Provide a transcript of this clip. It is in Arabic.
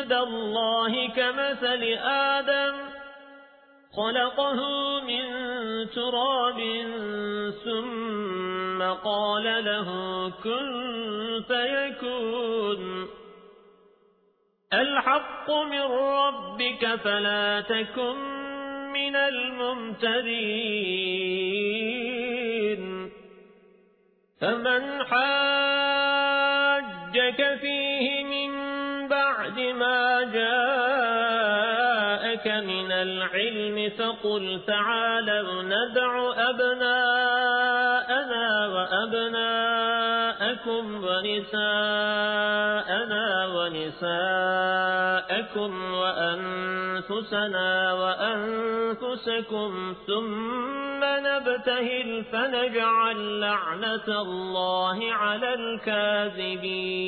عند الله كمثل آدم خلقه من تراب ثم قال له كن فيكون. الحق من ربك فلا تكن من الممترين. فمن حاجك فيه من بعد ما جاءك من العلم فقل تعالوا ندع أبناءنا وأبناءكم ونساءنا ونساءكم وأنفسنا وأنفسكم ثم نبتهل فنجعل لعنة الله على الكاذبين